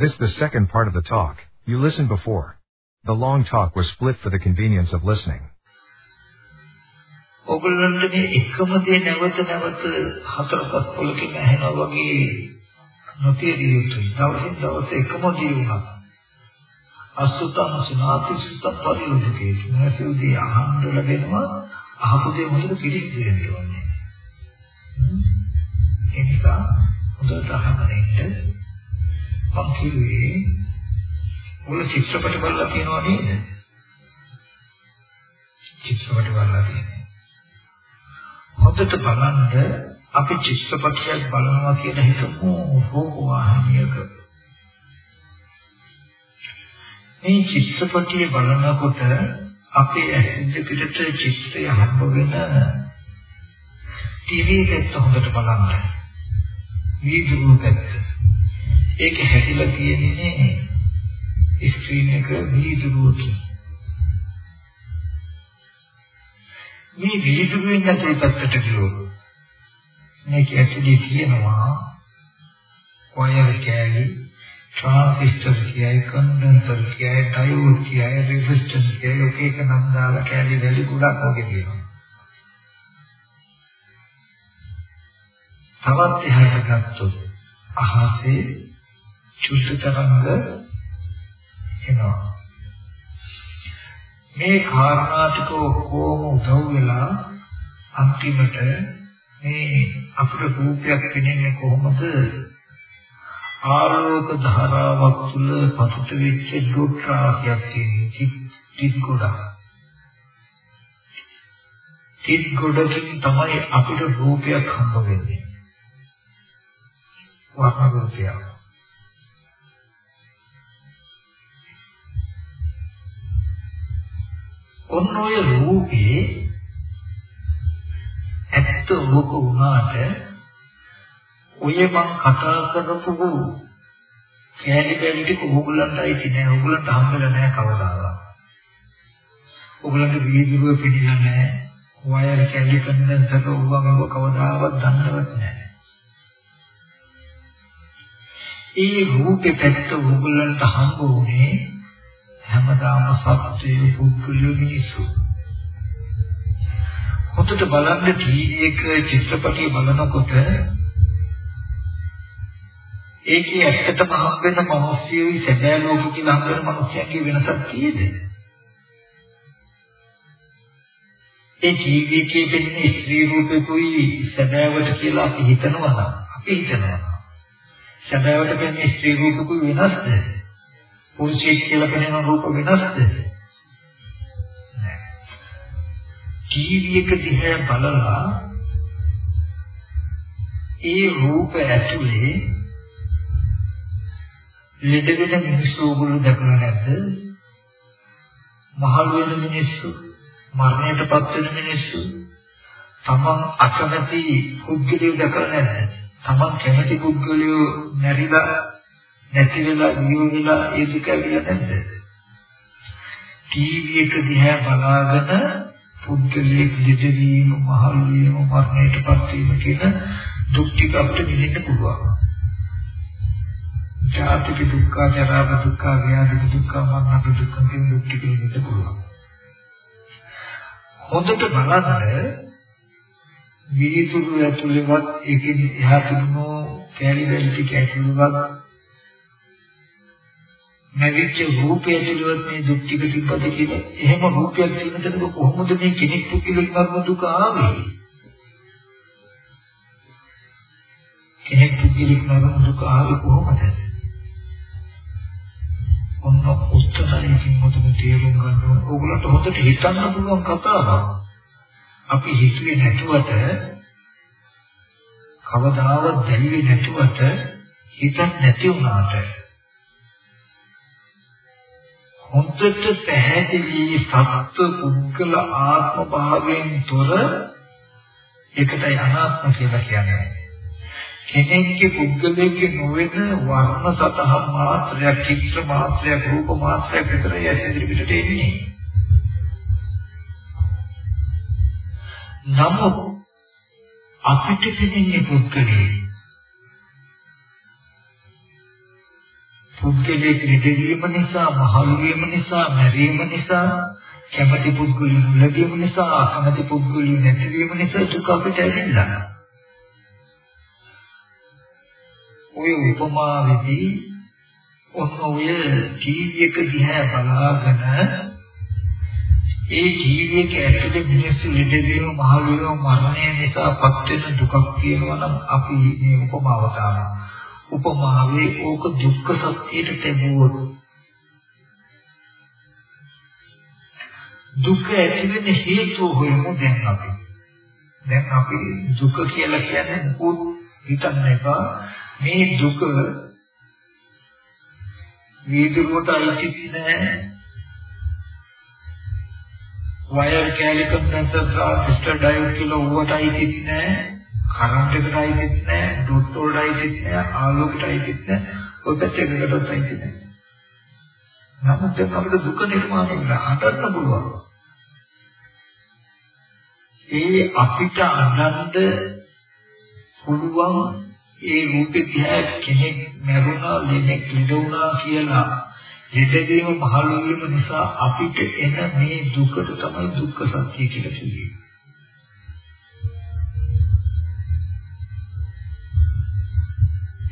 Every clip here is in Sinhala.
This the second part of the talk. You listened before. The long talk was split for the convenience of listening. ඔගොල්ලන්ට මේ එකම දේ නැවත නැවත හතර පහ පොලකින් ඇහෙනවා වගේ නොතේරිය යුතුයි. දවසින් දවස එකම දේ වුණා. අසුතං සනාති සුත පරිලෝකේ. නැසෙවදී අහන්න ලැබෙනවා. අහපු දේ හොඳට පිළිගන්න ඕනේ. ඒ නිසා හොඳට අහගෙන ඉන්න. මම කිව්වේ මුල චිත්‍රපට බලලා තියෙනව නේද? චිත්‍රපට බලලා තියෙනවා. හොඳට බලන්න අපි චිත්‍රපටයක් බලනවා කියලා හිතමු රූප වාහිනියක. මේ චිත්‍රපටිය බලනකොට අපේ ඇස් පිටට චිත්‍රය හම්බ වෙන ටීවී එකත් හොඳට බලන්න. වීඩියෝ පැත්ත. ඒක හැදිලා තියෙන්නේ ස්ක්‍රීන් එක වීඩියෝකින්. මේ වීදුරුවෙන් නැති පැත්තට ගියොත් මේක ඇතුලේ තියෙනවා වයර් කෑලි ට්‍රාන්සිස්ටර් කියයි කන්ඩෙන්සර් කියයි ඩයෝඩ් කියයි රෙසිස්ටන්ස් කියයි ඔක එක නම් දාලා කෑලි වැලි ගොඩක් වගේ තියෙනවා තවත් එහාට ගත්තොත් අහසේ චුට්ට තරංග එනවා. මේ කාරණා ටික ඔක්කොම උදව් වෙලා අන්තිමට මේ අපිට රූපයක් පෙනෙන්නේ කොහොමද? ආලෝක ධාරාවක් තුල පසුත වෙච්ච දුක්ඛාසියක් තියෙන චිත් ගොඩක්. චිත් ගොඩකින් තමයි අපිට රූපයක් හම්බ වෙන්නේ. වර්ණ ඔන්න ඔය රූපේ ඇත්ත රූප වුණාට ඔය මං කතා කරපු කෑලි කෑලි ටික ඕගොල්ලන්ටයි තියෙන්නේ ඕගොල්ලන්ට හම්බෙලා නැහැ කවදාවත්. ඕගොල්ලන්ට වීදුරුව පිළිලා නැහැ. වයර් කෑලි කන්දෙන්සර් ඕවම කවදාවත් දන්නවත් නැහැ. ඒ රූපේ පැත්ත ඕගොල්ලන්ට හම්බ වුණේ හැමදාම සත්‍යය පුද්ගලිය මිනිස්සු. හොඳට බලන්න ටීවී එක චිත්‍රපටිය බලනකොට ඒකේ ඇත්තටම හම්බෙන මිනිස්සුයි සැබෑ ලෝකෙ කියලා හම්බෙන මිනිස්සුන්ගේ වෙනසක් කීයද? ඒ ටීවී එකේ පෙනෙන ස්ත්‍රී රූපෙකුයි සැබෑවට කියලා අපි හිතනවා නම් අපි හිතනවා. සැබෑවට පෙනෙන ස්ත්‍රී රූපෙකුයි වෙනස්ද? පුරුෂයෙක් කියලා පෙනෙන රූප වෙනස්ද? ටීවී එක දිහා බලලා ඒ රූප ඇතුලේ ලෙඩ වෙන මිනිස්සු ඕගොල්ලෝ දැකලා නැද්ද? මහලු වෙන මිනිස්සු, මරණයටපත් වෙන මිනිස්සු, තමන් අකමැති පුද්ගලයෝ දැකලා නැද්ද? තමන් කැමති පුද්ගලයෝ මැරිලා නැති වෙලා නියු වෙලා ඒ දුක ඇවිල්ලා නැද්ද? ටීවී එක දිහා බලාගෙන පුද්ගලයෙක් දෙදවීම, මහලු වීම, මරණයටපත් වීම කියන දුක් ටික අපිට විඳින්න පුළුවන්. ජාතික දුක්ඛ, ජරා දුක්ඛ, ව්‍යාධි දුක්ඛ, මරණ දුක්ඛ කියන දුක් ටික විඳින්න පුළුවන්. හොඳට බලන්න විහිතුරු ඇතුළේවත් ඒකෙන් එහා තිබුණු කැලි වැලි ටික ඇතුළේවත් නැවිච්ච රූපය ඇතුළත මේ දුක් ටික තිබ්බද කියලා? එහෙම රූපයක් තියෙන තැනක කොහොමද මේ කෙනෙක් පුදුලෙක් මරන දුක ආවේ? කෙනෙක් පුදුලෙක් මරන දුක ආවේ කොහොමද? ඔන්න උත්තරයෙන් මොකද තේරුම් ගන්න ඕන. ඕගොල්ලන්ට හොඳට හිතන්න පුළුවන් කතාවක්. අපි හිතුවේ නැතුවට කවදාවත් දැනෙන්නේ නැතුවට හිතක් නැති වුණාට හොඳට පැහැදිලි සත්ව පුද්ගල ආත්ම භාවයෙන් තොර ඒකටයි අනාත්ම කියලා කියන්නේ. කෙනෙක්ගේ පුද්ගලයේ නොවන වර්ණ සතහන් මාත්‍රයක්, චිත්‍ර මාත්‍රයක්, රූප මාත්‍රයක් විතරයි ඇසිරි පිටට එන්නේ. නමුත් අපිට දෙන්නේ පුද්ගලයේ පුද්ගලයෙක් නිදවීම නිසා, මහලු වීම නිසා, මැරීම නිසා, කැමැති පුද්ගලයන් ලැබීම නිසා, අකමැති පුද්ගලයන් නැතිවීම නිසා දුක අපිට ඇතිවෙනවා. ඔය උපමාවේදී ඔන්න ඔය ජීවියක දිහා බලාගෙන ඒ ජීවියක ඇතුලේ මිනිස්සු ලෙඩවීම මහලු වීම මරණය නිසා පත් වෙන දුකක් කියනවා නම් අපි මේ උපමාව තාම උපමාවේ ඕක දුක්ඛ සත්‍යයට තැබුවොත් දුක ඇති වෙන හේතුව හොයමු දැන් අපි. දැන් අපි දුක කියලා කියන්නේ මොකද හිතන්න එපා. මේ දුක වීදුරුවට අයිති නෑ. වයර් කැලි කන්ඩෙන්සර් ට්‍රාන්සිස්ටර් ඩයෝඩ් කියලා ඌවට අයිති නෑ. කරන්ට් එකට අයිතිත් නැහැ, ඩොට් වලට අයිතිත් නැහැ, ආලෝකයට අයිතිත් නැහැ. ඔය පැත්තකටත් අයිති නැහැ. නමුත් දැන් අපිට දුක නිර්මාණය වෙලා අඬන්න පුළුවන්. ඒ අපිට අඬන්න පුළුවන් ඒ රූපේ දිහා කෙනෙක් මරුණා, ලෙඩෙක් ලෙඩ වුණා කියලා ලෙඩවීම පහළ වීම නිසා අපිට එන මේ දුකට තමයි දුක්ඛ සත්‍ය කියලා කියන්නේ.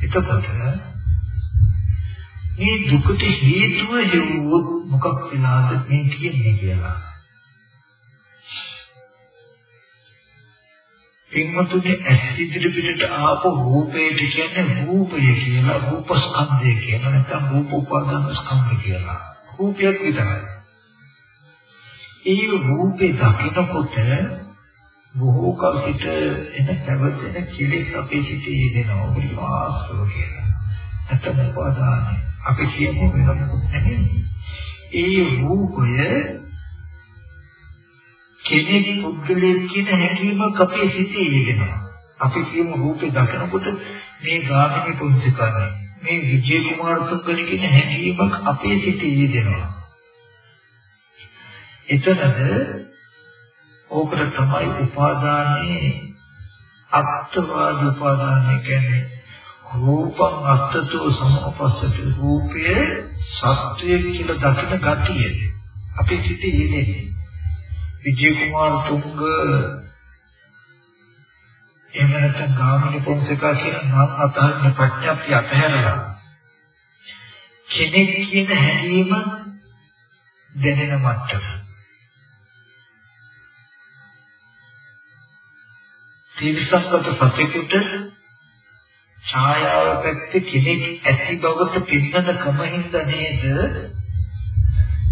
එතකොට මේ දුකට හේතුව හෙව්වොත් මොකක් වෙනවද මේ කියන්නේ කියලා. පින්වතුනි ඇස් ඉදිරි පිටට ආපු රූපයට කියන්නේ රූපය කියලා රූපස්කන්ධය කියලා නැත්නම් රූප උපාදාන ස්කන්ධය කියලා. රූපයක් විතරයි. ඒ රූපේ දකිනකොට බොහෝ කල සිට එන පැවතෙන කෙලෙස් අපේ සිටේ දෙනවා ඔබට ආශ්‍රව කියලා. නැත්නම් උපාදාන. අපි කියමු වෙන මොකුත් නෙමෙයි. ඒ රූපය කෙනෙක් පුද්ගලයෙක් කියන හැඟීමක් අපේ සිටේ දෙනවා. අපි කියමු රූපේ දකිනකොට මේ ගාමිණී පුංචිකාරය මේ විජේ කුමාර තුංගල කියන හැඟීමක් අපේ සිටේ දෙනවා. එතනද ඕකට තමයි උපාදානයේ. අත්වාද උපාදානය කියන්නේ රූපං අත්තතෝ සමපස්සති රූපය සත්‍යය කියලා දකින ගතිය. අපේ සිතේ යෙදෙන්නේ විජේ කුමාර තුංග එහෙම නැත්නම් ගාමිණී පොන්සේකා කියන නම් අතහරින ප්‍රඥප්තිය අතහැරලා කෙනෙක් කියන හැඟීම දැනෙන මට්ටම. තිරසංගත සතෙකුට ඡායාව පැත්තේ කෙනෙක් ඇති බවට පින්නන කමින්ද නේද?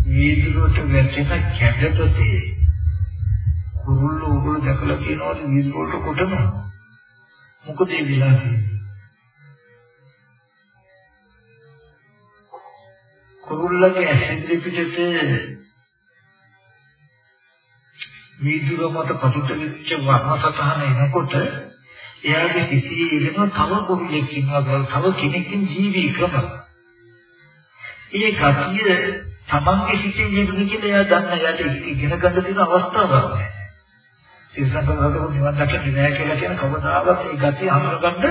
වීදුරුවට වැටෙන කැඩපතේ කුරුල්ල උගල දැකලා කියනවලු වීදුරුවට කොටනවා මොකද ඒ විලා තියෙන්නේ? කුරුල්ලගේ ඇසින් පිටට වීදුර මත පසුත වෙච්ච වර්ණ සතහන එනකොට එයාගේ සිසියේ ඉගෙන තව කුරුල්ලෙක් ඉන්නවා තව කෙනෙක්ගේ ජීවී ක්‍රම. ඒ කතිය තමන්ගේ සිසියේ යෙදුන කියලා එයා දන්න එයාට ඉගෙන ගන්න තියෙන අවස්ථාවක් නැහැ. සිසංගතව නිවන් දකින්න නෑ කියලා කියන කවදාවත් ඒ ගතිය හඳුනගන්න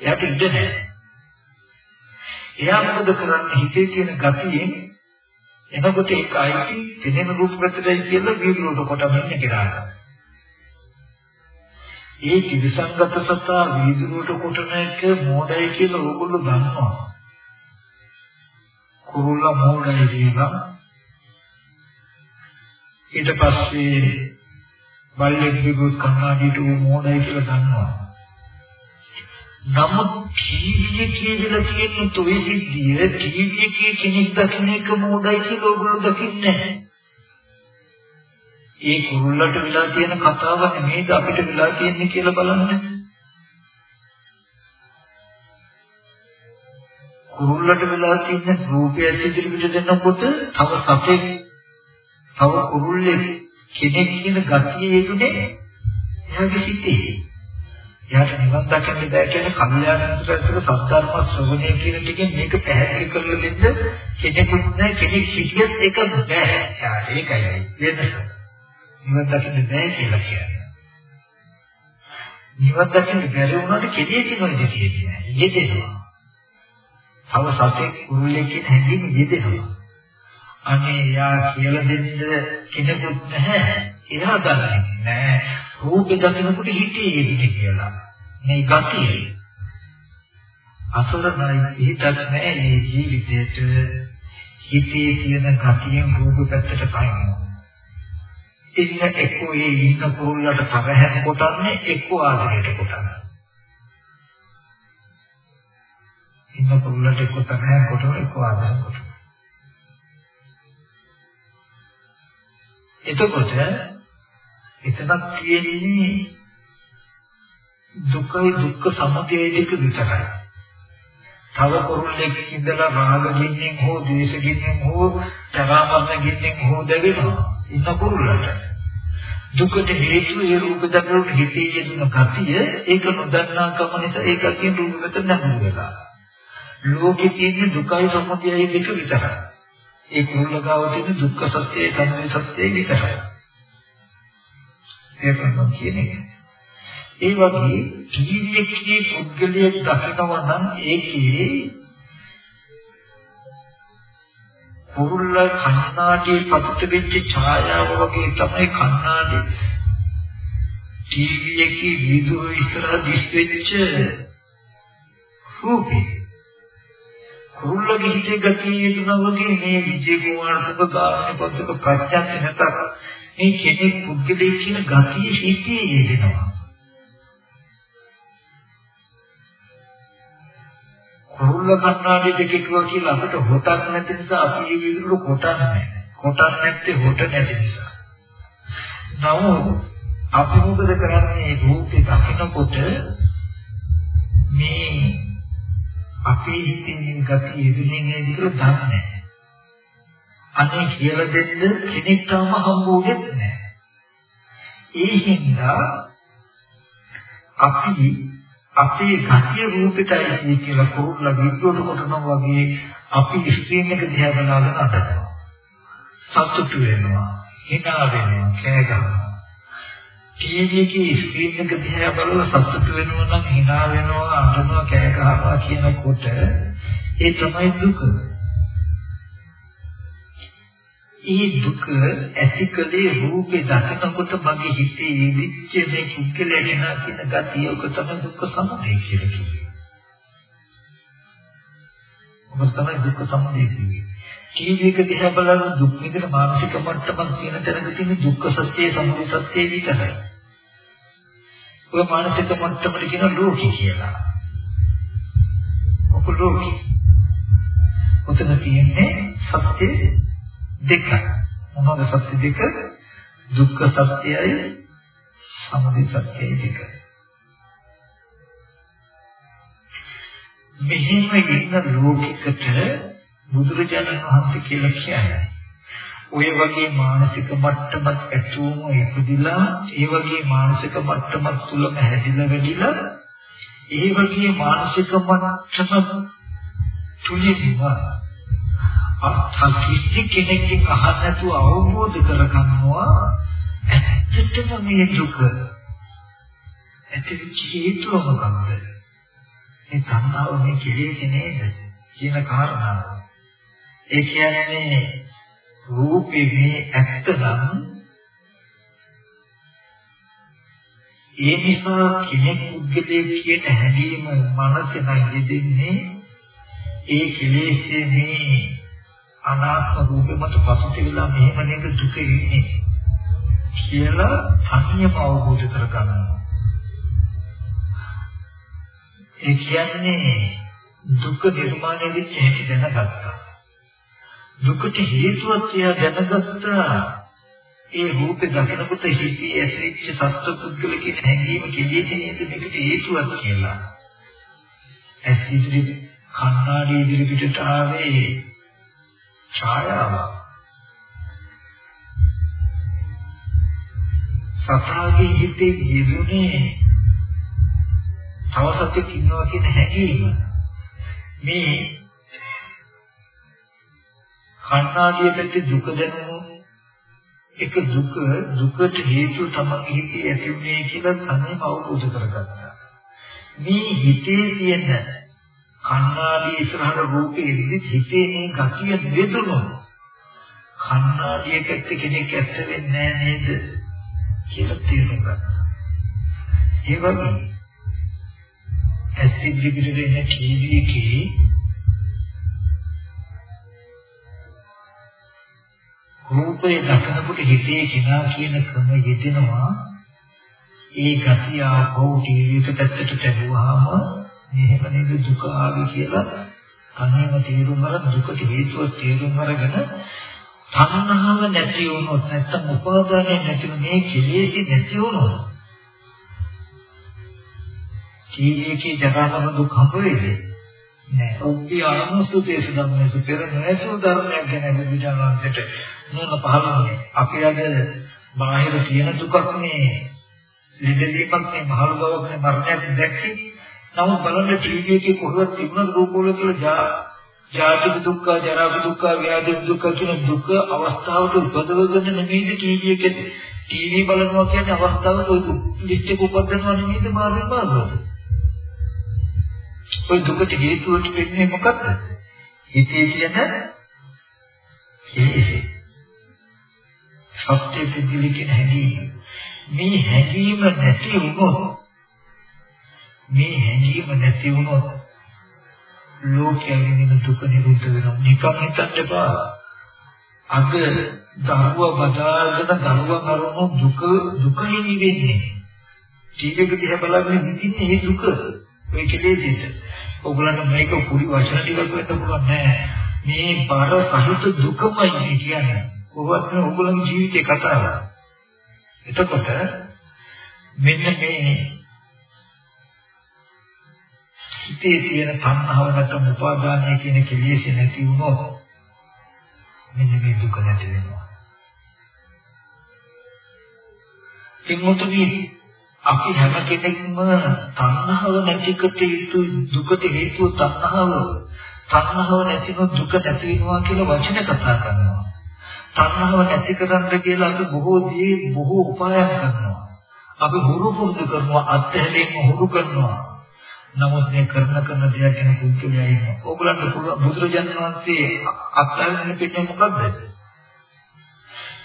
එයාට ඉඩ නැහැ. එයා මොකද කරන්නේ හිතේ තියෙන ගතියෙන් එතකොට ඒක අයිති දෙනෙන රූප ප්‍රත්‍යයයි කියලා වීදුරුවට කොටම ඉන්නේ කියලා. ඒ ත්‍රිසංගත සත්තා වීදුරුවට කොටන එක මොඩයි කියලා ඕගොල්ලෝ දන්නවා. කුරුල්ල මොඩයි කියලා. ඊට පස්සේ බල්ලෙක් විගුත් කන්නාඩියට මොඩයි කියලා දන්නවා. නමුත් ටීවී එකේ ඉඳලා තියෙන toy සිද්ධිය ටීවී එකේ කෙනෙක් දකින්න එක මොඩයි කියලා ඕගොල්ලෝ දකින්නේ නැහැ. ඒ කුරුල්ලට වෙලා තියෙන කතාව නෙමෙයිද අපිට වෙලා තියෙන්නේ කියලා බලන්න. කුරුල්ලට වෙලා තියෙන රූපය ඉදිරියට දෙනකොට තව සතෙක් තව කුරුල්ලෙක් කෙනෙක් කියන ගතිය යෙදුනේ එයාගේ සිතේ. එයාට නිවන් දකින්න බෑ කියන කල්යාණිතුරට සද්ධර්ම ශ්‍රවණය කියන ටිකෙන් මේක පැහැදිලි කරලා දෙන්න කෙනෙකුත් නැහැ කෙනෙක් සිටියත් ඒක බෑ. ඒකයි වෙනස. නිවන් දකින්න බෑ කියලා කියන්නේ. නිවන් දකින්න බැරි වුණාට කෙලෙසින් වෙන්නේ තියෙන්නේ. යෙදෙනවා. තව සතෙක් කුරුල්ලෙක් කියන හැඟීම යෙදෙනවා. අනේ යා කියලා දෙන්න කෙනෙකුත් නැහැ. එයා දන්නේ නැහැ. රූපේ දකිනකොට හිතේ යෙදෙන්නේ කියලා. මේ ගතිය. අසරණයි හිතක් නැහැ මේ ජීවිතේට හිතේ තියෙන ගතියෙන් රූප පැත්තට පයින්නවා. ඉන්න එක්කෝ ඒ ඉන්න කුරුල්ලට තරහ කොටන්නේ එක්කෝ ආදරයට කොටන්නේ. ඉන්න කුරුල්ලට එක්කෝ තරහ කොටන එක්කෝ ආදරය කොටන. එතකොට එතනක් තියෙන්නේ දුකයි දුක්ඛ සමුදය දෙක විතරයි. තව කුරුල්ලෙක් ඉඳලා රාග ගින්නෙන් හෝ ද්වේෂ ගින්නෙන් හෝ තරමරණ ගින්නෙන් හෝ දෙවෙනවා. ඉන්න කුරුල්ලට. දුකට හේතු ඒ රූප දක්වන හිතේ යෙදුන කතිය ඒක නොදන්නා කම නිසා ඒක කියන රූප වෙත නැඹුරු වෙලා. ලෝකේ තියෙන දුකයි සමුදයයි දෙක විතරයි. ඒ කුරුල්ලගාව තියෙන දුක්ඛ සත්‍යය සමුදය සත්‍යය විතරයි. ඒක මම කියන්නේ. ඒ වගේ ජීවිතයේ පුද්ගලයෙක් දකිනවා නම් ඒකේ පුරුල්ල කන්නාඩියේ පතුත වෙච්ච ඡායාව වගේ තමයි කන්නාඩි ටීවී එකේ වීඩියෝ ඉස්සරහ දිස් වෙච්ච රූපේ කුරුල්ලගේ හිතේ ගතිය යෙදුනා වගේ මේ විජේ කුමාරතුක ගාමනේ පොතක ප්‍රත්‍යක්ෂ නැතත් මේ කෙනෙක් පුද්ගලයෙක් කියන ගතිය හිතේ යෙදෙනවා කුරුල්ල කන්නාඩි දෙකේ කියලා අපිට හොටක් නැති නිසා අපි මේ විදිහට කොටන්නේ නැහැ. කොටක් නැත්තේ හොට නැති නිසා. නමුත් අපි මොකද කරන්නේ රූපේ දකිනකොට මේ අපේ හිතෙන් ගතිය ඉදිරියෙන් ඒ විදිහට දන්නේ අනේ කියලා දෙන්න කෙනෙක් තාම හම්බුනේ නැහැ. ඒ හින්දා අපි අපේ ගතිය රූපෙටයි කියලා කුරුල්ලා විද්‍යුත් කොටනවා වගේ අපි ස්ක්‍රීන් එක දිහා බලාගෙන අඬනවා. සතුටු වෙනවා, හිනා වෙනවා, කෑ ගන්නවා. ටීවී එකේ ස්ක්‍රීන් එක දිහා බලලා සතුටු වෙනවා නම් හිනා වෙනවා, අඬනවා, කෑ ගහනවා කියනකොට ඒ තමයි දුක. ඒ දුක ඇතිකලේ රූපේ දකිනකොට මගේ හිතේ ඉවිච්ච මේ කුක්කලේ කියන ගතිය ඔක තමයි දුක්ඛ සමුදය කියලා කියන්නේ. ඔබ තමයි දුක්ඛ සමුදය කියන්නේ. ටීවී එක දිහා බලන දුක් විඳින මානසික මට්ටමක් තියෙන තැනක තියෙන දුක්ඛ සත්‍යය සමුදය සත්‍යය විතරයි. ඔය මානසික මට්ටමට කියන ලෝකී කියලා. ඔක ලෝකී. ඔතන තියෙන්නේ සත්‍ය දෙක. මොනවද සත්‍ය දෙක? දුක්ඛ සත්‍යයයි සමුදය සත්‍යයයි දෙක. මෙහෙම ඉන්න ලෝකිකට බුදුරජාණන් වහන්සේ කියලා කියන්නේ ඔය වගේ මානසික මට්ටමක් ඇතුවම ඉපදිලා ඒ වගේ මානසික මට්ටමක් තුලම හැදිලා වැඩිලා ඒ වගේ මානසික මට්ටම තුලින්ම අත්හල් කිසි කෙනෙක්ගෙන් අහන්න නැතුව අවබෝධ කරගන්නවා. ඇත්තටම මේ දුක ඇතිවෙච්ච හේතුව මොකක්ද මේ තණ්හාව මේ කෙලෙස් නේද කියන කාරණාව. ඒ කියන්නේ රූපේ මේ ඇත්තනම් ඒ නිසා කෙනෙක් උද්ගලයේ කියන හැඟීම මනසේ නැගෙ දෙන්නේ ඒ කෙලෙස්ේ මේ අනාත්ම රූපෙ මත පසුතැවිලා මෙහෙම නේද දුක ඉන්නේ කියලා තනියම අවබෝධ කරගන්නවා. ඒ කියන්නේ දුක නිර්මාණය වෙච්ච හැටි දැනගත්තා. දුකට හේතුවක් කියලා දැනගත්තා. ඒ රූපේ දකිනකොට හිතේ ඇතිවෙච්ච සත්ව පුද්ගල කියන හැඟීම කෙලියේ නේද මේකට හේතුවක් කියලා. ඇස් ඉදිරි කන්නාඩි ඉදිරි පිටට ආවේ ඡායාව. සතාගේ හිතේ යෙදුනේ තව සතෙක් ඉන්නවා කියන හැඟීම. මේ කන්නාඩිය පැත්තේ දුක දැනුණු එක දුක දුකට හේතුව තමයි හිතේ ඇතිවෙන්නේ කියලා තනියම අවබෝධ කරගත්තා. මේ හිතේ තියෙන කන්නාඩි ඉස්සරහට රූපේ ඉදි හිතේ මේ ගතිය දෙදුනොත් කන්නාඩියකට කෙනෙක් ඇත්ත වෙන්නේ නැහැ නේද කියලා තේරුම් ගන්න. ඒ වගේ ඇස් ඉදිරියට දෙන ටීවී එකේ රූපේ දකිනකොට හිතේ කිනා කියන ක්‍රම යෙදෙනවා ඒ ගතිය ආපහු ටීවී එක පැත්තට තැබුවාම මෙහෙම නේද දුක ආවේ කියලා තනියම තේරුම් අරන් දුකට හේතුව තේරුම් අරගෙන තණ්හාව නැති වුණොත් නැත්තම් උපාදානය නැති මේ කෙලෙසි නැති වුණොත් කීයේකී ජරාමර දුක් හම්බ වෙන්නේ නෑ ඔප්පි අනුසුතේස ධම්මේස පෙර නැසු ධර්මයක් ගැන විචාරවන්තට නෝන පහළන්නේ. අපි අද බාහිර තියෙන දුකක් මේ ලිදලීමක් මේ මහලු බවක් මේ මරණයක් දැක්කේ. නමුත් බලන්න ටීවී එකේ කොහොමද තිබුණ රූපවල කියලා ජාතික දුක්ඛ, ජරා දුක්ඛ, ව්‍යාධි දුක්ඛ කියන දුක අවස්ථාවට උපදවගෙන නෙමෙයි ටීවී එකේ ටීවී බලනවා කියන්නේ අවස්ථාවට ඔය ලිස්ට් එක උපදිනවා නෙමෙයිද මාර්ගය මාර්ගය. ඔය දුකට හේතුවට වෙන්නේ මොකක්ද? හිතේ තියෙන කෙලෙසේ. සත්‍ය පිළිලි කියන හැඟීම. මේ හැඟීම නැති වුණොත් මේ හැඟීම නැති වුණොත් ලෝකයෙන් වෙන දුක නිරුද්ධ වෙනවා. නිකන් හිතන්න එපා. අද දරුවා බදාගෙන දරුවා මරන දුක දුකෙන් ඉවෙන්නේ. ටීවී එක දිහා බලන්නේ විඳින්නේ මේ දුක. මේ කෙලෙසිට. ඔයගොල්ලන්ට මේක පුරි වචන ටිකක් වෙන්න පුළුවන් නෑ. මේ බර සහිත දුකමයි කියන්නේ. ඔබත් ඔයගොල්ලන්ගේ ජීවිතේ කතාව. එතකොට මෙන්න මේ හිතේ තියෙන තණ්හාව නැත්නම් උපාදානය කියන කෙලෙස් නැති වුණොත් මෙන්න මේ දුක නැති වෙනවා. කිමුතුනි අපි හැම කෙනෙක්ම තණ්හාව නැතිකට යුතු දුකට හේතුව තණ්හාව. තණ්හාව නැතිව දුක නැති වෙනවා කියලා වචන කතා කරනවා. තණ්හාව නැති කරන්න කියලා අපි බොහෝ දේ බොහෝ උපායන් කරනවා. අපි හුරු පුරුදු කරනවා අත්හැරීම හුරු කරනවා. නමුත් මේ කරන කරන දෙයක් ගැන පුදුමයි ඉන්නවා. ඕගලන්ට පුළුවන් බුදුරජාණන් වහන්සේ අත්හරින්න පිටේ මොකද්ද?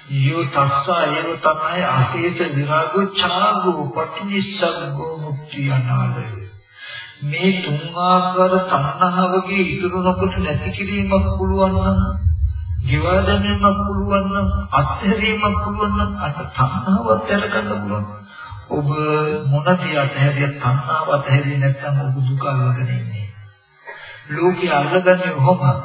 යෝ තස්සා ඒව තමයි ආශේෂ විරාගෝ ඡාගෝ පටිනිස්සග්ගෝ මුක්තිය නාලය. මේ තුන් ආකාර තණ්හාවගේ ඉතුරු නොකොට නැති කිරීමක් පුළුවන් නම්, ජීවා දැමීමක් පුළුවන් නම්, අත්හැරීමක් පුළුවන් නම් අන්න තණ්හාව අත්හැර ගන්න පුළුවන්. ඔබ මොන දියට හැදිය තණ්හාව අතහැරියේ නැත්නම් ඔබ දුක අල්ලගෙන ඉන්නේ. ලෝකේ අල්ලගන්නේ කොහොමද?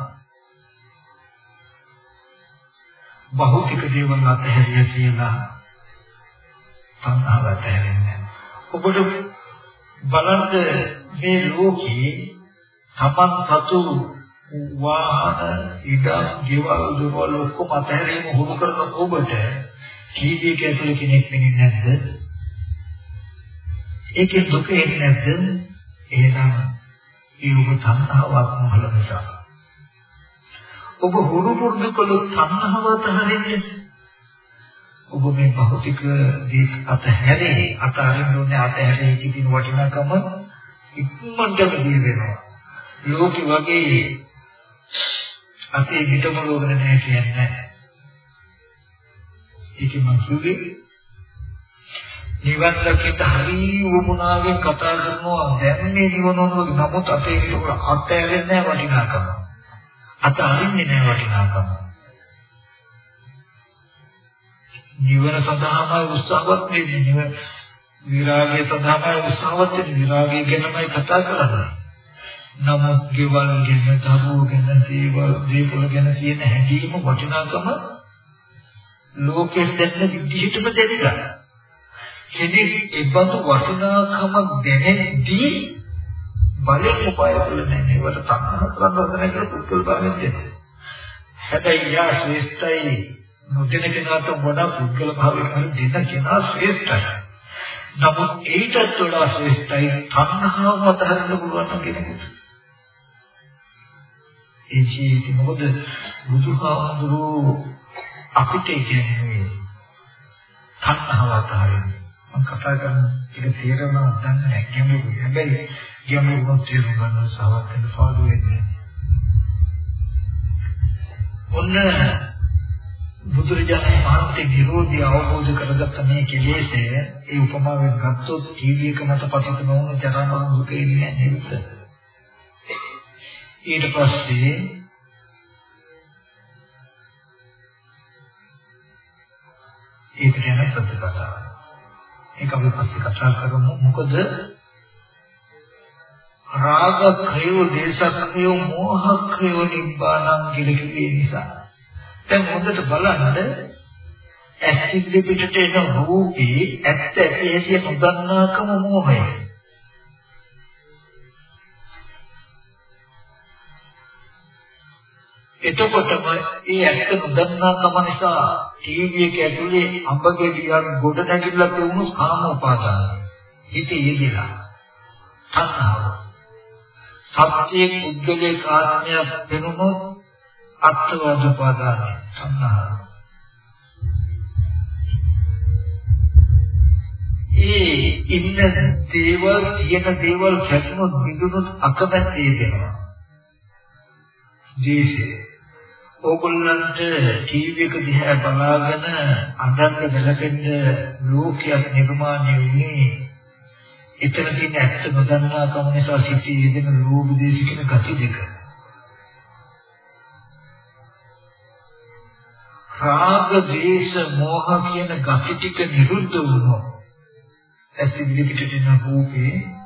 භෞතික දේවල් අතහැරිය කියලා තණ්හාව අතහැරෙන්නේ ඔබට බලන්න මේ ලෝකේ තමන් සතු වාහන ඉදා ගෙවල් දොරවල් ඔක්කොම අතහැරීම හුරු කරන ඔබට කීයක ඇතුලේ කෙනෙක් වෙන්නේ නැද්ද? ඒකේ දුක එන්නේ නැද්ද? එහෙනම් ඒ ඔබ තණ්හාවක් මොහල නිසා. ඔබ හුරු පුරුදු කළ තණ්හාව තහරින්නේ ඔබ මේ භෞතික දේ අතහැරේ අතහරින්න ඕනේ අතහැරේ කියන වටිනාකම ඉක්මනටම දී වෙනවා. ලෝකෙ වගේ අපේ හිතමලෝගෙන නැහැ කියන්නේ. ඒක මම කිව්වේ නිවන් දකිට හරි වුණාගෙන් කතා කරනවා දැන් මේ ජීවනවල නමුත් අපේ ඒක අත්හැරෙන්නේ නැහැ වටිනාකම. අතහරින්නේ නැහැ වටිනාකම. නිවන සඳහාමයි උත්සාහවත් වෙන්නේ නිවන විරාගය සඳහාමයි උත්සාහවත් වෙන්නේ විරාගය ගැනමයි කතා කරන්නේ. නමුත් ගෙවල් ගැන, දරුවෝ ගැන, දේවල්, දේපොළ ගැන කියන හැඟීම වටිනාකම ලෝකෙට දැන්න විදිහටම දෙන්නා. කෙනෙක් ඒබඳු වටිනාකම දැනෙද්දී බලෙන් උපාය කළ නැහැ. ඒවට තණ්හා කරන්න හදන එක පුද්ගල භාවයෙන් දෙන්නේ. හැබැයි යා ශ්‍රේෂ්ඨයි නොදෙන කෙනාට වඩා පුද්ගල භාවයෙන් දෙන කෙනා ශ්‍රේෂ්ඨයි. නමුත් ඒකත් වඩා ශ්‍රේෂ්ඨයි තණ්හාව අතහරින්න පුළුවන් කෙනෙකුට. ඒ ජීවිතේ මොකද බුදුහාමුදුරුවෝ අපිට කියන්නේ තණ්හාව අතහරින්න මම කතා කරන ටික තේරෙනවද නැහැ ගැඹුරු. හැබැයි ගැඹුරුම තේරුම් ගන්න උත්සාහවත් වෙන පාඩු වෙන්නේ. ඔන්න බුදුරජාණන් වහන්සේ විරෝධී අවබෝධ කරගත්ත මේ කෙලෙසේ ඒ උපමාවෙන් ගත්තොත් ටීවී එක මත පතිත නොවුණු ජරා දුක ඉන්නේ නේද? ඊට පස්සේ ඒකට යන ප්‍රතිපදාව. ඒක අපි පස්සේ කතා කරමු. මොකද රාග ක්‍රයෝ දේශක්‍රයෝ මෝහ ක්‍රයෝ නිබ්බානං කිලකේ නිසා. දැන් හොඳට බලන්න ඇස් ඉදිරි පිටට එන රූපේ ඇත්ත ඇති ඇති නොදන්නාකම මෝහය. එතකොටම ඒ ඇත්ත නොදන්නාකම නිසා ටීවී එක ඇතුලේ අඹගෙඩියක් ගොඩ නැගිලා තියුණු කාම උපාදාන. හිතේ යෙදিলা. තණ්හාව. සත්‍යයේ පුද්ගලයේ කාර්යයක් වෙනුනොත් අත්වාද උපාදාන තණ්හාව. ඒ ඉන්න දේවල් කියන දේවල් ගැටුණොත් විදුනොත් අකමැත්තේ දෙනවා. දේශේ ඕගොල්ලන්ට ටීවී එක දිහා බලාගෙන අඳන්න බැලපෙන්න ලෝකයක් නිර්මාණය වුණේ එතන තියෙන ඇත්ත නොදන්නා කම නිසා සිටී යෙදෙන ලෝභ දේශ කියන gati දෙක. රාග දේශ මොහ කියන gati ටික නිරුද්ධ වුණොත් ඇස් ඉදිරියට එන රූපේ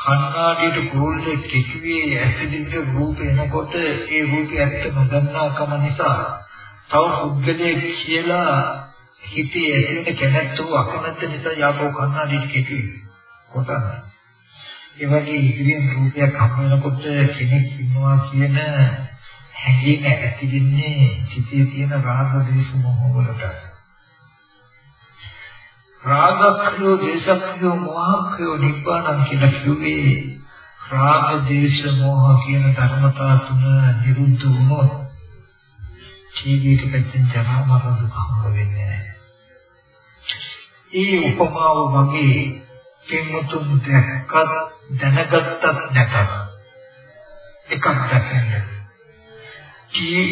කන්නාඩියට කුරුල්ලේ කිචුවේ ඇසිදිට රූප එනකොට ඒ රූපය ඇත්ත නොදන්නාකම නිසා තව පුද්ගලයෙක් කියලා හිතේ ඇතිවෙන කැමැත්ත අකමැත්ත නිසා යාපෝ කන්නාඩියට කිචුවේ කොටන. ඒ වගේ ඉදිරියෙන් රූපයක් හම් වෙනකොට කෙනෙක් ඉන්නවා කියන හැඟීම ඇති වෙන්නේ සිතේ තියෙන රාග දේශ මොහ වලට. රාගක්ඛයෝ දේශක්ඛයෝ මොහක්ඛයෝ නිබ්බානං කියලා කිව්වේ රාග දේශ මොහ කියන ධර්මතා තුන නිරුද්ධ වුණොත් ජීවිත පැත්තෙන් ජරා මරණ දුක හම්බ වෙන්නේ නැහැ. ඒ උපමාව වගේ පින්වතුන් දැක්කත් දැනගත්තත් නැතත් එකක් දැකන්න. කී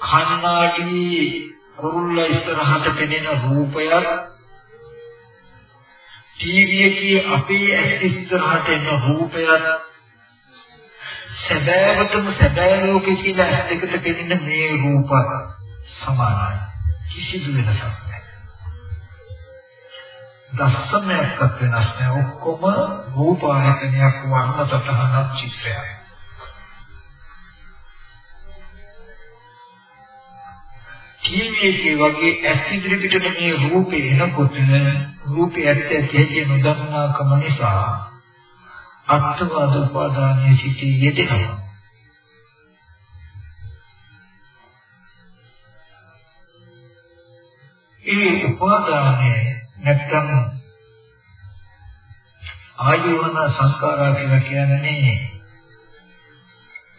කන්නාඩි කුරුල්ල ඉස්සරහට පෙනෙන රූපයක් ටීවී එකේ අපේ ඇස් ඉස්සරහට එන රූපයක් සැබෑවටම සැබෑ ලෝකේ කියලා ඇස් දෙකට පෙනෙන මේ රූප සමානයි. කිසිදු වෙනසක් නැහැ. දස්සමයක්වත් වෙනස් නැහැ. ඔක්කොම රූප ආයතනයක් වර්ණ සතහනක් චිත්‍රයක්. ටීවී එකේ වගේ ඇස් ඉදිරි පිටට මේ රූපේ එනකොට රූපේ ඇත්ත ඇති නොදන්නාකම නිසා අත්වාද උපාදානයේ සිටී යෙදෙනවා. ඒ උපාදානය නැත්තම් ආයෝන සංස්කාරා කියලා කියන්නේ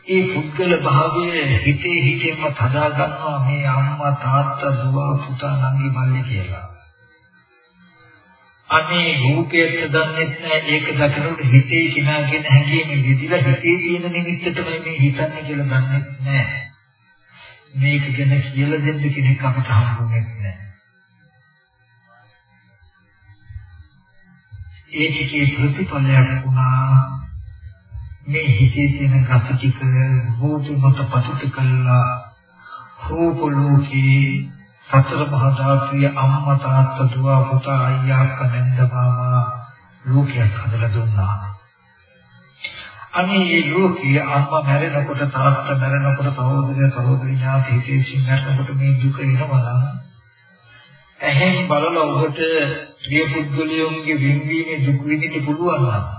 ඒ පුද්ගල භාවය හිතේ හිතේම තදා ගන්නවා මේ අම්මා තාත්තා දුව පුතා නංගි මල්ලි කියලා. අනේ රූපයට දන්නේ නැහැ ඒක දකිනකොට හිතේ කිනාගෙන හැංගීම විදිලා හිතේ තියෙන නිමිත්ත තමයි මේ හිතන්නේ කියලා දන්නේ නැහැ. මේක ගැන කියලා දෙන්න කෙනෙක් අපට හම්බුනේ නැහැ. ඒකේ ප්‍රතිඵලයක් වුණා මේ හිතේ තියෙන ගති ටික රූප මත පතිත කළා. රූප ලෝකේ සතර මහා ධාතුවේ අම්මා තාත්තා දුව පුතා අයියා අක්කා නැන්ද මාමා ලෝකයක් හදලා දුන්නා. අනේ මේ ලෝකයේ අම්මා මැරෙනකොට තාත්තා මැරෙනකොට සහෝදරය සහෝදරි ඥාති හිතේ මැරෙනකොට මේ දුක එනවා ඇහෙන් බලලා ඔබට ප්‍රිය පුද්ගලයන්ගේ වින්දීමේ දුක් විඳින්න පුළුවන් නම්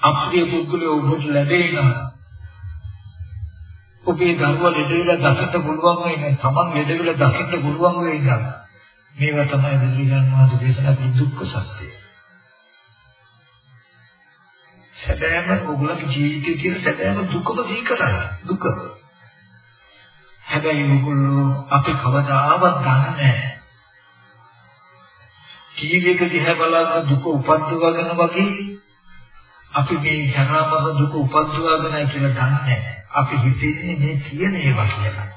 අප්‍රිය පුද්ගලයෝ ඔබට ලැබෙනවා. ඔබේ දරුවා ලෙඩ වෙලා දකින්න පුළුවන් වෙයි තමන් ලෙඩ වෙලා දකින්න පුළුවන් වෙයි නේද? මේවා තමයි බුදුරජාණන් වහන්සේ දේශනා කරන දුක්ඛ සත්‍යය. සැබෑම ඔයගොල්ලෝ ජීවිතයේ තියෙන සැබෑම දුකම දී කරන්නේ දුක. හැබැයි ඔයගොල්ලෝ අපි කවදාවත් දන්නේ නැහැ. ටීවී එක දිහා බලන දුක උපද්දවගෙන වගේ අපි මේ ජරා මරණ දුක උපද්දවගෙන කියලා දන්නේ අපි හිතන්නේ මේ තියෙන ඒවා කියලා.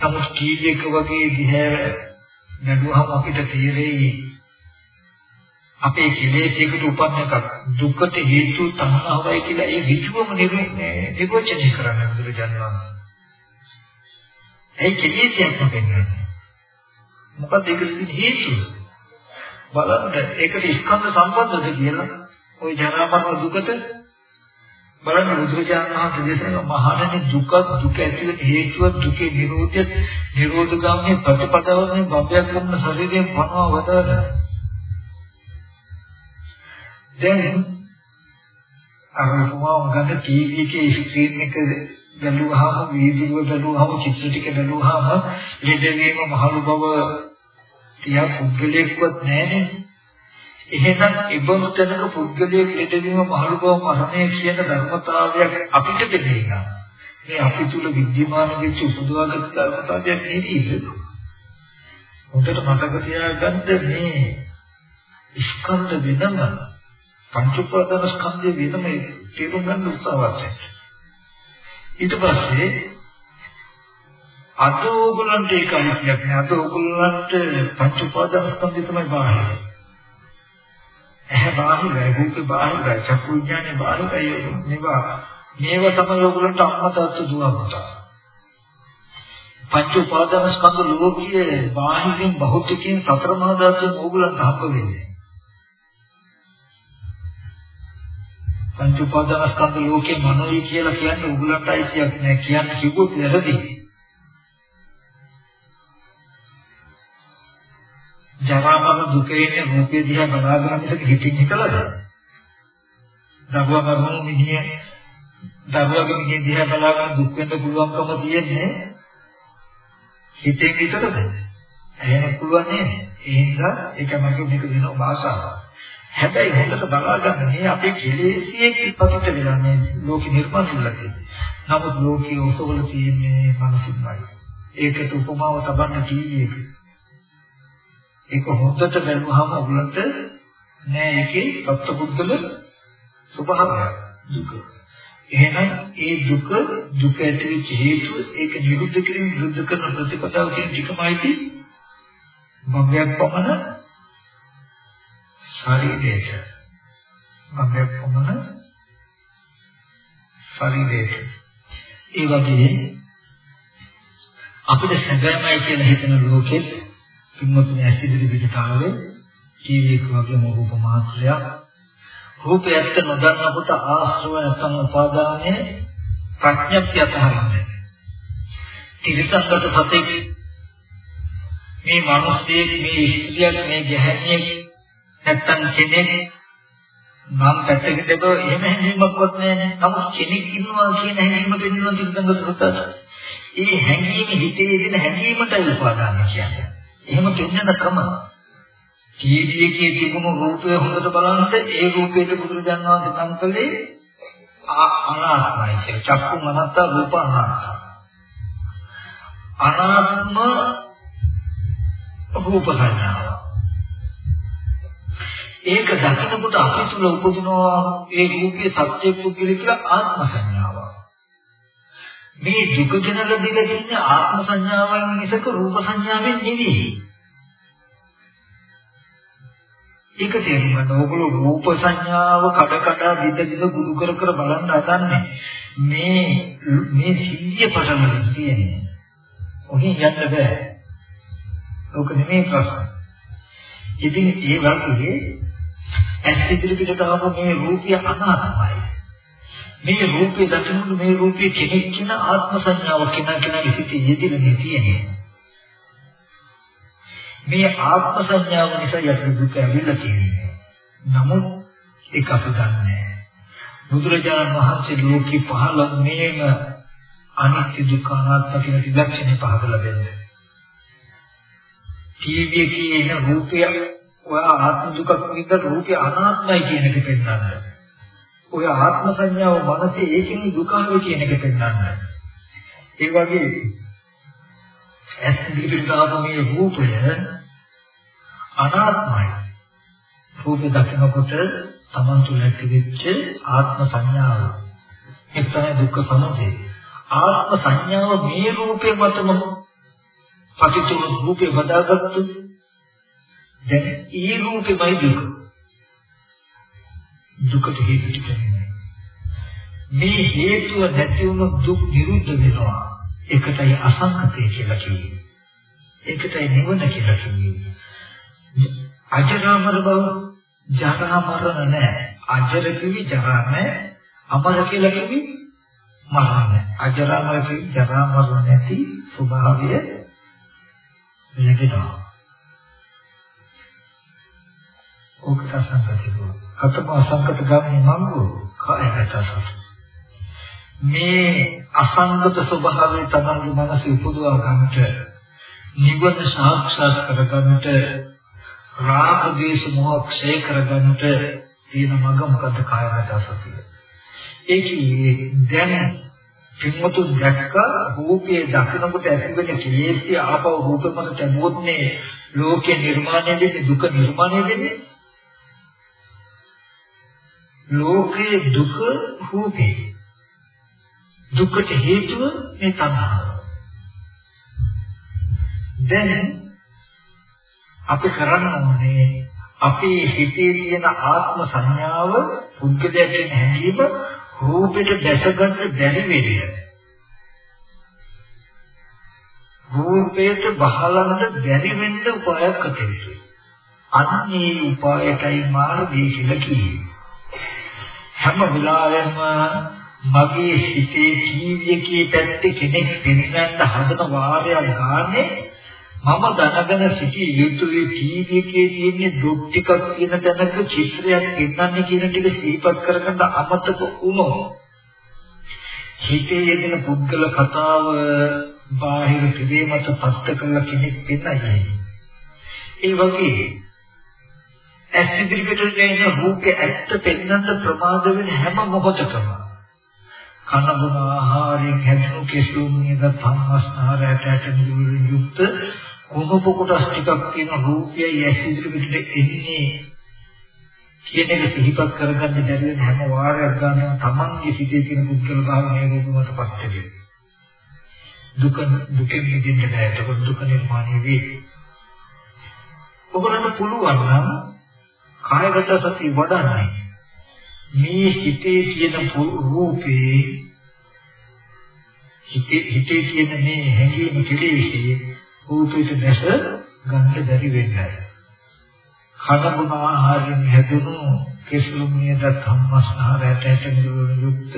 නමුත් ටීවී එක වගේ දිහා නඩුවම අපිට තේරෙයි අපේ කෙලෙසයකට උපන්න එකක් දුකට හේතු තණ්හාවයි කියලා ඒ විචුවම නිර්වචනය කරන්න බුදුරජාණන් වහන්සේ. ඒ කෙලෙසයක් නෙවෙයි. මොකද ඒකට තියෙන හේතුව? බලන්න. ඒකට ස්කන්ධ සම්බන්ධද කියලා? ওই ජරා මරණ දුකට බලන්න බුදුරජාණන් වහන්සේ දේශනා මහණෙනි දුක දුක ඇතිවෙන හේතුව දුකේ නිරෝධය නිරෝධගාමී ප්‍රතිපදාවනේ බබයක් වුණ ශරීරයෙන් පනවා වදාරන දැන් අර කොහොම ගන්න ටීවී එකේ ස්ක්‍රීන් එක බැලුවාම වීඩියෝ බැලුවාම චිත්‍ර ටික බැලුවාම ලෙඩවීම මහලු බව තියා පුද්ගලයෙක්වත් නැහැනේ එහෙනම් ඉබඳු තැනක පුද්ගලයෙක් ලෙඩවීම මහලු බව මරණය කියන ධර්මතාවයක් අපිට දෙන්නා. මේ අපි තුල විද්‍යමාන වෙච්ච උපදවාගත් ධර්මතාවයක් නෙවෙයි. හොඳට මතක තියාගන්න මේ ස්කන්ධ වෙනම පංච උපාදාන ස්කන්ධය වෙනම තේරුම් ගන්න උත්සාහවත් ඊට පස්සේ අද ඕගොල්ලන්ට ඒක අනිත්‍යයක් නෑ අද ඕගොල්ලන්ට පංච උපාදාන ස්කන්ධය තමයි බාහිර. ඇහැ බාහිරයි රූප බාහිරයි චක්කු විඥානේ බාහිරයි. මේවා මේව තමයි ඔයගොල්ලන්ට අම්මා තාත්තා දුව පුතා පංච උපාදාන ස්කන්ධ ලෝකයේ බාහිරින් භෞතිකයෙන් සතර මහා ධාතුන් ඕගොල්ලන්ට හම්බ වෙන්නේ. පංච උපාදාන ස්කන්ධ ලෝකේ මනෝයි කියලා කියන්නේ ඕගොල්ලන්ට අයිතියක් නෑ. කියන්නේ කිව්වොත් වැරදි ජරාමම දුකේනේ රූපේ දිහා බලාගෙන ඉඳලා හිතින් හිතලාද? දරුවා මරණ මිනිහ දරුවාගේ මිනිහ දිහා බලාගෙන දුක් වෙන්න පුළුවන්කම තියෙන්නේ හිතෙන් විතරද? එහෙම පුළුවන් නේද? ඒ හින්දා ඒක මගේ මේක වෙන භාෂාවක්. හැබැයි හොඳට බලාගන්න මේ අපේ කෙලෙසියේ පිටපත වෙලා මේ ලෝක නිර්මාණය වෙලා තියෙන්නේ. නමුත් ලෝකයේ ඔසවල තියෙන්නේ මනසින්මයි. ඒකට උපමාව තබන්න ටීවී එක. ඒක හොඳට බැලුවහම ඔයගලන්ට නෑ ඒකේ සත්පුද්ගල ස්වභාවය දුක. එහෙනම් ඒ දුක දුක ඇතිවෙච්ච හේතුව ඒක නිරුද්ධ කිරීම විරුද්ධ කරන ප්‍රතිපදාව කියන ටිකමයි තියෙන්නේ. භවයක් පමණ ශරීරයට. භවයක් පමණ ශරීරයට. ඒ වගේ අපිට සැබෑමයි කියලා හිතන ලෝකෙත් පින්වතුනි ඇස් ඉදිරි පිටට ආවේ ටීවී එක වගේම රූප මාත්‍රයක්. රූපය ඇත්ත නොදන්නකොට ආශ්‍රව නැත්නම් උපාදානයේ ප්‍රඥප්තිය අතහරින්නේ. තිරසංගත සතෙක් මේ මිනිස්යෙක් මේ ස්ත්‍රියක් මේ ගැහැණියෙක් නැත්නම් කෙනෙක් නම් පැත්තකට දෙබ එහෙම හැඟීමක්වත් නැහැ. නමුත් කෙනෙක් ඉන්නවා කියන හැඟීම දෙන්නවා තිරසංගත සතට. ඒ හැඟීම හිතේ දෙන හැඟීමටයි උපාදාන කියන්නේ. එහෙම පෙන්වන ක්‍රම ටීවී එකේ තිබුණු රූපය හොඳට බලනකොට ඒ රූපයට බුදුරජාණන් වහන්සේ නම් කළේ අනාත්මයි කියලා. චක්කු මනත්ත රූප අනාත්ම. අනාත්ම රූප සංඥාව. ඒක දකිනකොට අපි තුල උපදිනවා ඒ රූපයේ සත්‍ය පුද්ගලික කියලා ආත්ම සංඥාව. මේ දුක ගැනලා දීලා තින්නේ ආත්ම සංඥාවෙන් මිසක රූප සංඥාවෙන් නෙවෙයි. ඒක තේරුම් ගන්න ඕගොල්ලෝ රූප සංඥාව කඩ කඩ විද විද කුඩු කර කර බලන්න හදන්නේ මේ මේ සිහිය පටලවලා තියෙන්නේ. ඔහේ යන්න බෑ. ඕක නෙමෙයි ප්‍රශ්න. ඉතින් ඒ වගේ ඇස් ඉදිරි පිටට ආව මේ රූපය අනාත්මයි. මේ රූපේ දකින්නු මේ රූපේ කෙනෙක් කියන ආත්ම සංඥාව කෙනා කෙනාගේ සිටි යෙදෙන්නේ තියෙන්නේ. මේ ආත්ම සංඥාව නිසා යටි දුක ඇවිල්ලා තියෙන්නේ. නමුත් ඒක අපි දන්නේ බුදුරජාණන් වහන්සේ ලෝකේ පහළ මේම අනිත්‍ය දුක්ඛ අනාත්ම කියන ත්‍රිලක්ෂණය පහදලා දෙන්නේ. ටීවී එකේ එන රූපය ඔය ආත්ම දුකක් විතර රූපය අනාත්මයි කියන එක පෙන්නනවා. ඔය ආත්ම සංඥාව මනසේ ඒකෙනි දුකයි කියන එක පෙන්වන්න. ඒ වගේ ඇස් දිවිට ආපු මේ රූපය අනාත්මයි. රූපේ දකිනකොට තමන් තුළ ඇතිවෙච්ච ආත්ම සංඥාව. ඒක තමයි දුක්ඛ සමුදය. ආත්ම සංඥාව මේ රූපේ මතම පතිතුරු රූපේ බදාගත්තු දැන් ඒ රූපෙමයි දුක. දුකට හේතු ටික මේ හේතුව නැති වුණොත් දුක් නිරුද්ධ වෙනවා. ඒකටයි අසංකතය කියලා කියන්නේ. ඒකටයි නිවන කියලා කියන්නේ. අජරාමර බව ජරා මරණ නැහැ. අජර කිවි ජරා නැහැ. අමර කියලා කිවි මරණ නැහැ. අජරාමර කිවි ජරා මරණ නැති ස්වභාවය වෙනකෙනවා. ඕකට අසංකතය. කතම අසංකත ගාමී මංගෝ කායගත සතු. මේ අසංගත ස්වභාවය තමයි මනසේ උපදවා ගන්නට නිවන සාක්ෂාත් කර ගන්නට රාග දේශ මොහ ක්ෂය කර ගන්නට තියෙන මඟ මොකද කායගත සතිය. ඒකේ දැන් පින්වතුන් දැක්ක රූපයේ දකිනකොට ඇතිවෙන කෙලෙස්ය ආපව රූපමත තැමුවොත්නේ ලෝකේ නිර්මාණය වෙන්නේ දුක නිර්මාණය වෙන්නේ ලෝකයේ දුක රූපේ දුකට හේතුව මේ තණ්හාව. දැන් අපි කරන්න ඕනේ අපේ හිතේ තියෙන ආත්ම සංඥාව පුද්ගලයාගේ හැඟීම රූපෙට දැසගන්න බැරි වෙන්නේ. රූපයට බහලන්න බැරි වෙන්න උපායක් කටයුතු. අන්නේ උපායටයි මාර්ගය කියලා කියන්නේ. හැම වෙලාවෙම මගේ හිතේ කීවියකී පැත්තේ කෙනෙක් පෙන්වන්න හදන වාරයක් ගානේ මම දැනගෙන සිටි යුතුයේ කීවියකේ තියෙන දුක් ටිකක් කියන තැනක චිත්‍රයක් පෙන්වන්නේ කියන ටික සිහිපත් කරගන්න අමතක වුණොත් හිතේ යෙදෙන පුද්ගල කතාව බාහිර පිළිමත පත්ත කරලා කෙනෙක් පෙන්නයි. ඒ වගේ ඇස් ඉදිරියට එන රූපේ ඇත්ත පෙන්වන්න ප්‍රමාද වෙන හැම මොහොතකම. කන බොන ආහාරයෙන් හැදුණු කෙසුම් නේද? සංස්කාරයට ඇතුළු යුක්ත කුණප කොටස් ටිකක් තියෙන රූපයයි ඇස් ඉදිරියට එන්නේ? කියන එක සිහිපත් කරගන්න බැරි වෙන හැම වාරයක් ගන්න තමන්ගේ සිිතේ තියෙන පුද්ගල භාව මේ රූප මත පත් වෙනවා දුක දුකෙන් මිදෙන්න බෑ. එතකොට දුක නිර්මාණය වේ ඔබලට පුළුවන් නම් කායගත සති වඩන්නයි මේ හිතේ තියෙන රූපේ හිතේ හිතේ තියෙන මේ හැඟීම් කෙලෙසේ රූපෙට දැස ගන්න බැරි වෙන්නේ. කනබුන ආහාරයෙන් හැදුණු කෙසුම්නියද ධම්මස්නාරයට ඇතුළු යුක්ත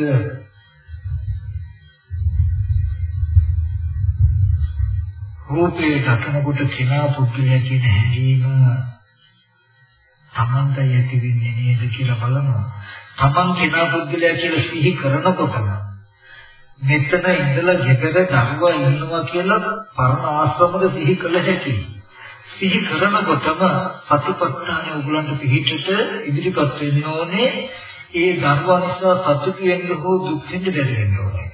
රූපේ දකිනකොට කිනා පුද්ගලයා කියන හැඟීම තමන්ටයි ඇති වෙන්නේ නේද කියලා බලනවා. තමන් කෙනා පුද්ගලයා කියලා සිහි කරනකොටම මෙතන ඉඳලා ගෙදර දරුවා ඉන්නවා කියලා පරම ආශ්‍රමක සිහි කළ හැකි. සිහි කරනකොටම සතුටපත්තානේ උගලන්ට පිහිටට ඉදිරිපත් වෙන්න ඕනේ. ඒ දරුවා නිසා සතුටු වෙන්න හෝ දුක් වෙන්න බැරි වෙන්න ඕනේ.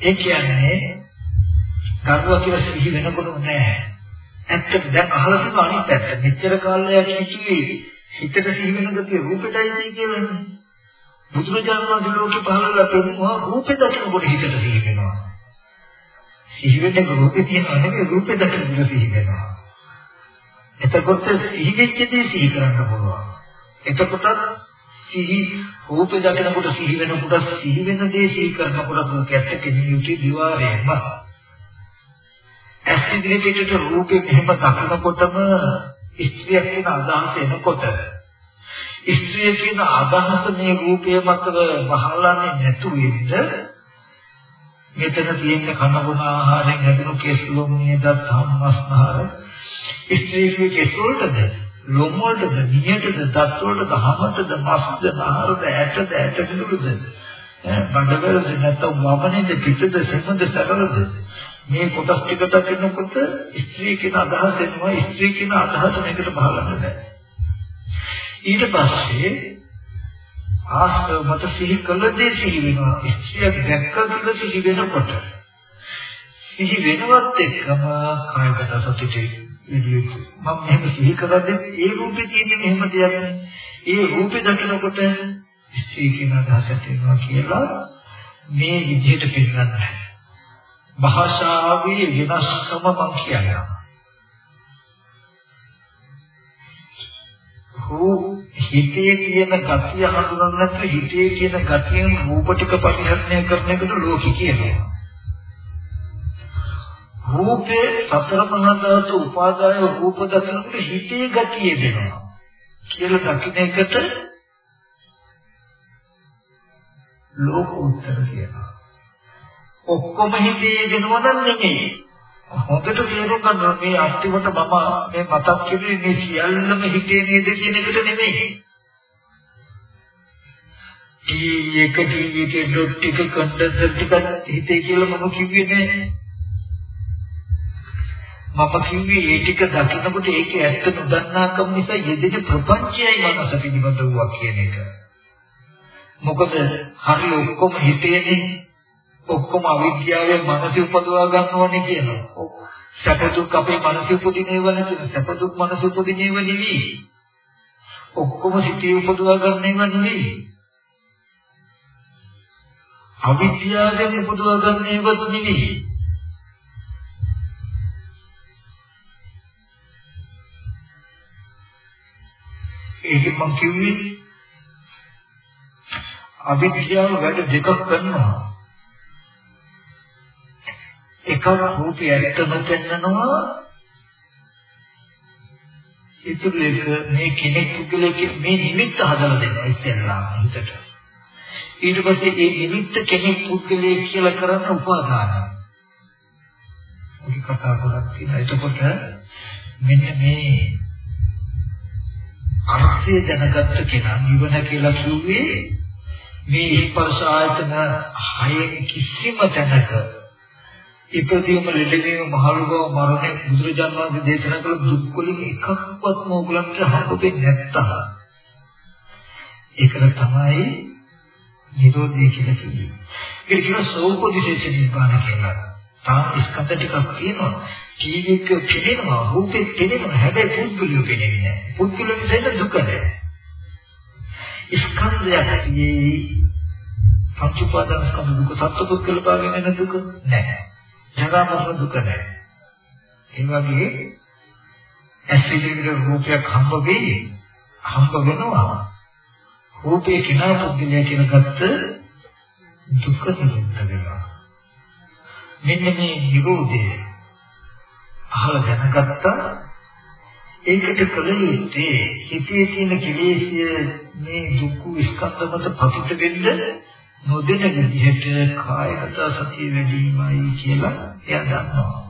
ඒ කියන්නේ දරුවා කියලා සිහි වෙනකොටම නෑ. ඇත්තට දැන් අහලා තියෙන අනිත් පැත්ත. මෙච්චර කාලයක් හිතුවේ හිතට සිහි වෙන ගතිය රූපෙටයි කියලානේ. බුදුරජාණන් වහන්සේ ලෝකේ පහළලා පෙන්වුවා රූපේ දකිනකොට හිතට සිහි වෙනවා. සිහි වෙන්නේ රූපේ තියෙනවා නෙවෙයි රූපේ දකිනකොට සිහි වෙනවා. එතකොට සිහි වෙච්ච දේ සිහි කරන්න පුළුවන්. එතකොට සිහි රූපේ දකිනකොට සිහි වෙනකොට සිහි වෙන දේ සිහි කරනකොට කැත්ත කෙනෙක් යුටි දිවාරේම ඇස් ඉදිරියට රූපේ මෙහෙම දකිනකොටම ස්ත්‍රියක් කියන අදහස එනකොට ස්ත්‍රිය කියන අදහස මේ රූපය මත වහලාන්නේ නැතු වෙන්න මෙතන තියෙන කන බොන ආහාරයෙන් හැදුණු කෙස්ලොම් නේද ධම්මස්නහර ස්ත්‍රියගේ කෙස් වලටද ලොම් වලටද නියටද දත් වලටද හමටද මස්ද නහරද ඇටද ඇට විදුලුද බඩවලද නැත්නම් වමනේද පිටද සෙමද සරලද මේ කොටස් ටික දකිනකොට ස්ත්‍රී කියන අදහස එනවා. ස්ත්‍රී කියන අදහස මේකට බහලන්න බෑ ඊට පස්සේ ආස්තව මත සිහි කළ දේ සිහි වෙනවා. ස්ත්‍රියක් දැක්ක කියලා සිහි වෙනකොට සිහි වෙනවත් එක්කම කායගත සතිතේ එළියට මම මෙහෙම සිහි කරද්දී ඒ රූපේ තියෙන මෙහෙම දෙයක් ඒ රූපේ දකිනකොට ස්ත්‍රී කියන අදහස තියෙනවා කියලා මේ විදිහට පෙන්නන්නේ භාෂාවේ වෙනස්කම මම කියනවා. හෝ හිතේ තියෙන ගතිය හඳුනන්න නැත්නම් හිතේ තියෙන ගතියෙන් රූප ටික පරිහරණය කරන එකට ලෝකි කියනවා. රූපේ සතර මහා ධාතු උපාදාය රූප දකිනකොට හිතේ ගතිය දෙනවා. කියලා දකින්න එකට ලෝක උත්තර කියනවා ඔක්කොම හිතේ දෙනවා නම් නෙමෙයි හොඳට තේරුම් ගන්න මේ අන්තිමට මම මේ මතක් කිව්වේ මේ සියල්ලම හිතේ නේද කියන එකට නෙමෙයි. ටී එක ටී එකේ ඩොට් ටික කන්ඩෙන්සර් ටික හිතේ කියලා මම කිව්වේ නෑ. මම කිව්වේ ඒ ටික දකිනකොට ඒකේ ඇත්ත නොදන්නාකම නිසා යෙදෙන ප්‍රපංචයයි මනස පිළිබඳව කියන එක. මොකද හරි ඔක්කොම හිතේනේ ඔක්කොම අවිද්‍යාවෙන් මනස උපදවා ගන්නවනේ කියනවා. සැප දුක් අපේ මනස උපදිනේව නැතිව සැප දුක් මනස උපදිනේව නෙවෙයි. ඔක්කොම සිතේ උපදවා ගන්නේව නෙවෙයි. අවිද්‍යාවෙන් උපදවා ගන්නේවත් නෙවෙයි. ඒක මම කිව්වේ අවිද්‍යාව වැඩ දෙකක් කරනවා. එකක් රූපය ඇත්තම පෙන්නනවා ඉතුරු එක මේ කෙනෙක් පුද්ගලෙක් මේ නිමිත්ත හදලා දෙනවා ඉස්සෙල්ලා හිතට. ඊට පස්සේ ඒ නිමිත්ත කෙනෙක් පුද්ගලයෙක් කියලා කරන උපාදාන අපි කතා කරලා තියෙනවා. එතකොට මෙන්න මේ අර්ථය දැනගත්ත කෙනා නිවන කියලා කිව්වේ මේ ස්පර්ශ ආයතන හයේ කිසිම තැනක ඉපදීම ලෙඩවීම මහලු බව මරණය බුදුරජාණන් වහන්සේ දේශනා කළ දුක් වලින් එකක්වත් මොගලන්ට හම්බෙන්නේ නැත්තම් ඒකට තමයි නිරෝධය කියලා කියන්නේ. ඒක කියන සෝපදිශේෂ නිබ්බාන කියලා. තා ස්කන්ධ ටිකක් තියෙනවා. කීවික පෙනෙනවා, රූපේ පෙනෙනවා. හැබැයි පුද්ගලිය පෙනෙන්නේ නැහැ. පුද්ගලිය නිසා දුක නැහැ. ස්කන්ධයක් තියෙයි පංච උපාදාන ස්කන්ධ දුක සත්පුද්ගල භාවයෙන් එන දුක නැහැ. ජරා මරණ දුක නැහැ. ඒ වගේ ඇස් ඉදිරියට රූපයක් හම්බ වෙයි හම්බ වෙනවා. රූපේ කිනා පුද්ගලයා කියන ගත්ත දුක නිරුද්ධ වෙනවා. මෙන්න මේ නිරෝධය අහලා දැනගත්තා ඒකට කල යුත්තේ හිතේ තියෙන කෙලෙසිය මේ දුක් ස්කන්ධ මත පතිත වෙන්න නොදෙන විදිහට කායගත සතිය වැඩිමයි කියලා එයා දන්නවා.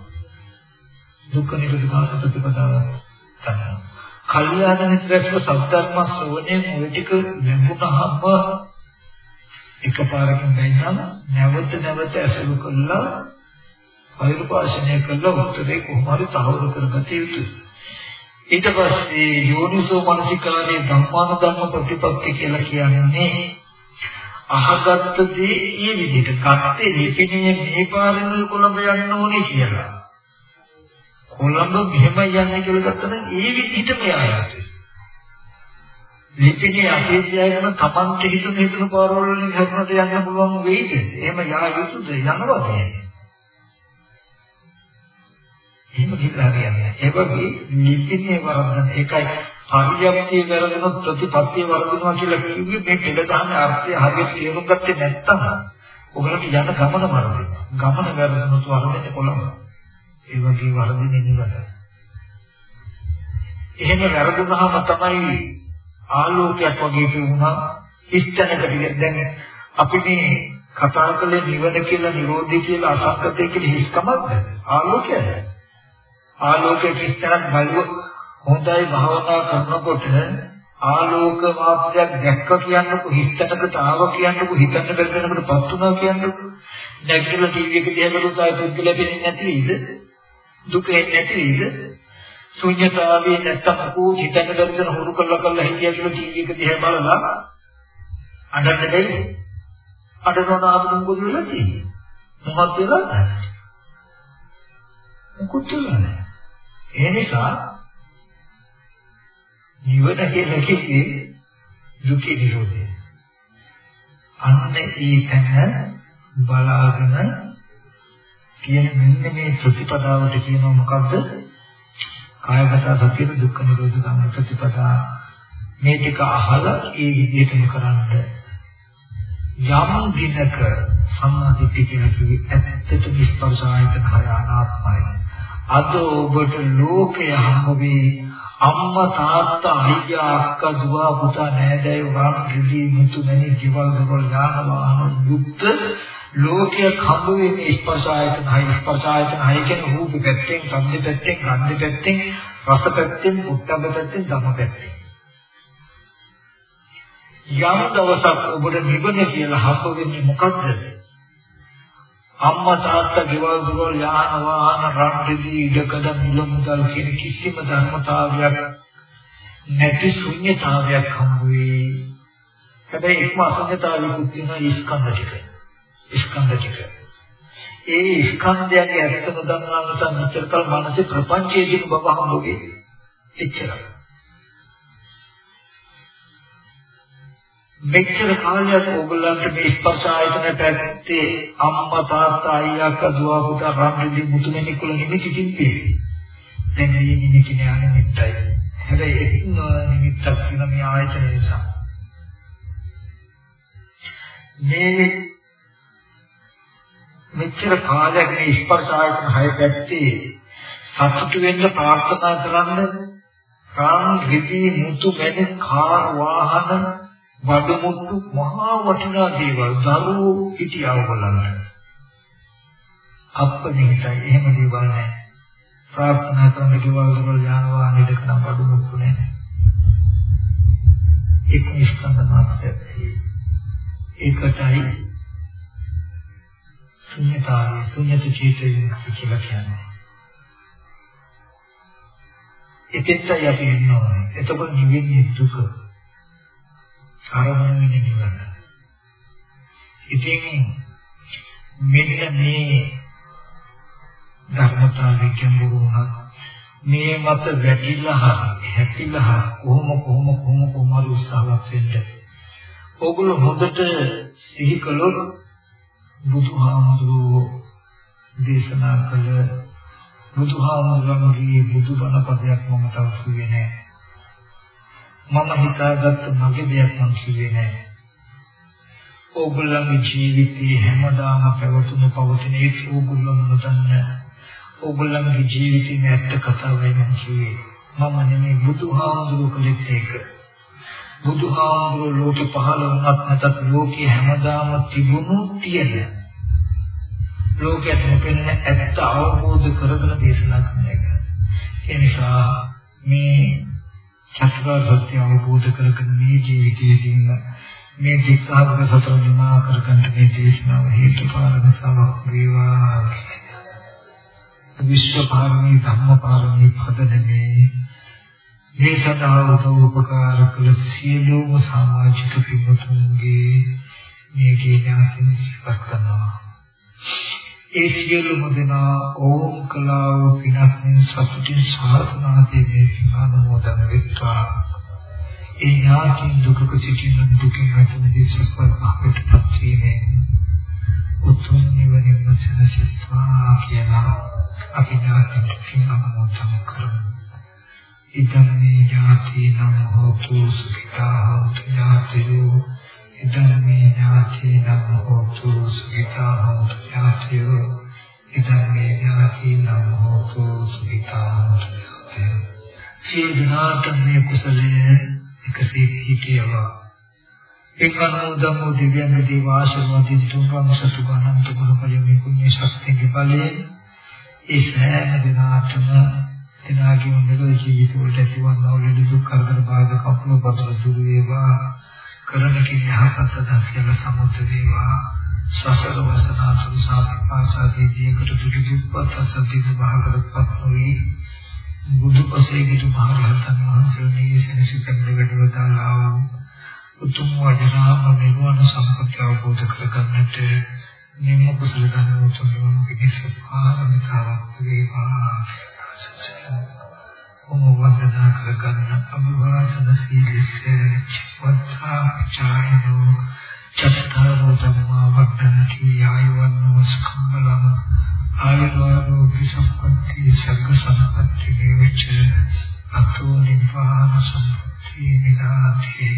දුක්ඛ නිරෝධ ප්‍රතිපදාව තමයි. කල්යාණ මිත්‍රස්ව සද්ධර්ම ශ්‍රවණය මුල ටික ලැබුණාම එකපාරකින් දැනන නැවත නැවත ඇසුරු කළා පෛරුපාශනය කළා උත්තරේ කොහොමද තහවුරු කරගත යුතුයි. ඊට පස්සේ යෝනිසෝ මනසිකාරයේ ධම්මාන ධම්ම ප්‍රතිපත්ති කියලා කියන්නේ අහගත්ත දේ ඒ විදිහට ගත්තේ ලිපිනේ මේ පාරෙන් කොළඹ යන්න ඕනේ කියලා. කොළඹ මෙහෙම යන්නේ කියලා ගත්තම ඒ විදිහටම යනවා. ලිපිනේ අපේ ධ්‍යාන තමන්ට හිතුන හිතුන පාරවල වලින් හරියට යන්න පුළුවන් වෙයිද? එහෙම යා යුතුද යනවද? එහෙම කියලා හරියන්නේ. ඒ වගේ ලිපිනේ වරද්දන එකයි හරියක්තිය වැරදුනොත් ප්‍රතිපත්තිය වරදිනවා කියලා කිව්වේ මේ පිළිගන්න අර්ථය හරියට තේරුම් ගත්තේ නැත්නම් ඔයගලට යන ගමන වරදිනවා. ගමන වැරදුනොත් වරදින්නේ කොළඹ. ඒ වගේ වරදින්නේ නිවන. එහෙම වැරදුනහම තමයි ආලෝකයක් වගේ තිබුණා ඉස්තනකට දැන් අපි මේ කතා කළේ නිවන කියලා නිරෝධය කියලා අසංකතය කියලා හිස්කමක්ද ආලෝකයද ආලෝකයේ කිස්තරක් බලුවොත් හොඳයි භාවනා කරනකොට ආලෝක මාත්‍රයක් දැක්ක කියන්නකො හිතනකට ආව කියන්නකො හිතන්න බැරිනකොට පත් වුණා කියන්නකො. නැගිටලා ටීවී එක දිහා බලුවොත් ආයෙ පුද්ගල ලැබෙන්නේ නැති නේද දුක නැති නේද ශුන්‍යතාවයේ නැත්තම් කෝ හිතන්න බැරින හුරු කළා කළා හිතියා කියලා ටීවී එක දිහා බලලා අඬන්න දෙයි අඬනවා නම් මොකද වෙලා තියෙන්නේ. මොකක්ද වෙලා නැහැ මොකුත් වෙලා නැහැ. ඒ නිසා නිවන කියලා කිව්වේ දුකේ නිරෝධය. අන්න ඒකන බලාගෙන කියන මෙන්න මේ ප්‍රතිපදාවට කියනවා මොකද්ද? කායගත සත්‍ය දුක්ඛ නිරෝධ ගාමී ප්‍රතිපදා මේ ටික අහලා ඒ විදිහටම කරන්න යම් දිනක සම්මාදිට්ඨිය කියලා කිව්වේ ඇත්තට විස්පර්ශ ආයතන හය අනාත්මයි. අද ඔබට ලෝකය හම්බ වේ අම්මා තාත්තා අයියා අක්කා දුව පුතා නෑදෑයෝ රාම රිදී මුතු නැනි ජීවල් දවල් යාන වාහන යුක්ත ලෝකයේ හම්බ වෙන්නේ ස්පර්ශ ආයතන හය. ස්පර්ශ ආයතන හය කියන්නේ රූප පැත්තෙන් සම්ද පැත්තෙන් ගන්ධ පැත්තෙන් රස පැත්තෙන් උත්තම පැත්තෙන් ධම පැත්තෙන්. යම් දවසක් ඔබට නිවන කියලා හම්බ වෙන්නේ මොකද්ද? අම්මා තාත්තා ගෙවල් දොරවල් යාන වාහන රන් රිදී ඉඩකඩ මිල මුදල් කියන කිසිම ධර්මතාවයක් නැති ශුන්‍යතාවයක් හම්බ වෙයි. හැබැයි ඒකම අසංගතාවයකුත් තියෙන ස්කන්ධ ටික. ස්කන්ධ ටික. ඒ ස්කන්ධයන්ගේ ඇත්ත නොදන්නා නිසා මෙච්චරකල් මනසේ ප්‍රපංචයේ දින බව හම්බ වෙයි. එච්චරයි. මෙච්චර කාලයක් ඕගොල්ලන්ට මේ ස්පර්ශ ආයතන පැත්තේ අම්මා තාත්තා අයියා අක්කා දුව පුතා රාමදී මුතුමැණි කුල නිමිති තිබ්බේ. දැන් මේ නිමිති නෑ නිමිත්තයි. හැබැයි ඒක නිමිත්තක් කියන මේ ආයතන නිසා. මේ මෙච්චර කාලයක් මේ ස්පර්ශ ආයතන හය පැත්තේ සතුටු වෙන්න ප්‍රාර්ථනා කරන්න රාම රිදී මුතුමැණි කාර් වාහන වඩමුට්ටු මහා වටිනා දේවල් දරුවෝ හිටියව බලන්න. අප්පනිතයි එහෙම දේවල් නැහැ. ප්‍රාර්ථනා කරන දේවල් වල යානවා නේද කරන වඩමුට්ටු නැහැ. ඒක නිස්කන්ධ මාත්‍යයි. ඒකටයි ශුන්‍යතාවය ශුන්‍යත චේතය කියලා කියන්නේ. ඒකෙන්ටයි අපි ඉන්නවා. එතකොට නිවෙන්නේ දුක. අරමුණ වෙන්නේ නිවන. ඉතින් මෙන්න මේ ධර්මතාවය ගැඹුරුණා මේ මත වැටිලා හැකිලා කොහොම කොහොම කොහොම කොහොම උත්සාහවත් වෙන්න. ඕගොල්ලෝ හොඳට සිහි කළොත් බුදුහාමුදුරුවෝ දේශනා කළ බුදුහාමුදුරන්ගේ බුදුබණ පදයක් මම තව කිව්වේ නැහැ. මම හිතාගත්ත මගේ දෙයක් මම කිව්වේ නෑ. ඕගොල්ලන්ගේ ජීවිතේ හැමදාම පැවතුණු පවතින ඒ ඕගොල්ලොම නොදන්න ඕගොල්ලන්ගේ ජීවිතේ නැත්ත කතාවයි මම කිව්වේ. මම නෙමෙයි බුදුහාමුදුරුවෝ කළෙත් ඒක. බුදුහාමුදුරුවෝ ලෝකේ පහළ වුණත් නැතත් ලෝකේ හැමදාම තිබුණු තියෙන ලෝකයට පෙනෙන ඇත්ත අවබෝධ කරගෙන දේශනා කරන එක. ඒ නිසා මේ චතුරාර්ය සත්‍ය අවබෝධ කරගෙන මේ ජීවිතයේදීම මේ දික්ඛාග්‍ර සතර නිමා කරගන්න මේ දේශනාව හේතු කාරණාවක් වේවා. විශ්වපාරමී ධම්මපාරමී පදනමේ මේ සදා උපකාර කළ සියලුම සමාජික පින්වතුන්ගේ මේ ඥාතින් සිපත් කරනවා. ඒ සියලුම දෙනා ඕම් කලාව පිනක්ෙන් සතුටින් සාධනාදී මේ අනුමෝදන් වෙත්වා. ඒ ඥාතින් දුකක සිටින දුකින් වැටෙනදී සසර අපිට පත්වීමෙන් උතුම් නිවනින් සැනසෙත්වා කියලා අපි ඥාතින් පින් අනුමෝදන් කරමු. ඉදම් මේ ඥාති නම් හෝතු සුඛිතා හෝතු ඥාතියෝ ඉදන් මේ ඥාතිනම් හෝතු සුඛිතා හෝතු ඥාතියෝ. ඉදන් මේ ඥාතිනම් හෝතු සුඛිතා හෝතු සීධනාත මේ කුසලයේ එකසේ හිටියවා. එක්කනෝදමෝ දිව්‍යංග දේව ආශිර්වාදින් තුන්වම සතුගානන්ත ගුණපලයේ මේ පුණ්‍ය ශක්තියගේ බලයෙන් ඒ සෑම දිනාටම එනාගේ මෙලොව ජීවිතවලට ඇතිවන්නා වූ දුක් කරදර බාධා කපුණු පතර දුරු වේවා. කරන කියාපත දැක්කල සමුද වේවා. සසර වසනාතුරු සාපපාසාදී දීකට දුටු දුප්පත් සද්දිත භාගරපත් නොවේ. බුදුපසේගිට මහරහතන් වහන්සේගේ සෙනසුකම් දෙවටවතාලා උතුම් වජනාම නිවන සම්පත්‍ය අවබෝධ කරගන්නට නිම කුසල ධර්ම උතුම් පිණිස පාරමිතාවක් වේවා ඔම වන්දනා කරගන්න අභිවාදන සීලස්ස වත්තා චායනෝ චත්තාරෝ ධම්මා වක්ඛන්ති ආයවන්නෝ ස්කම්බලං ආයුරෝග්‍ය සම්පatti සග්ග සම්පatti වේච අතෝ නිපාන සම්පatti විනාති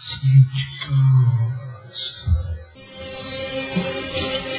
සීචිතෝ Thank you.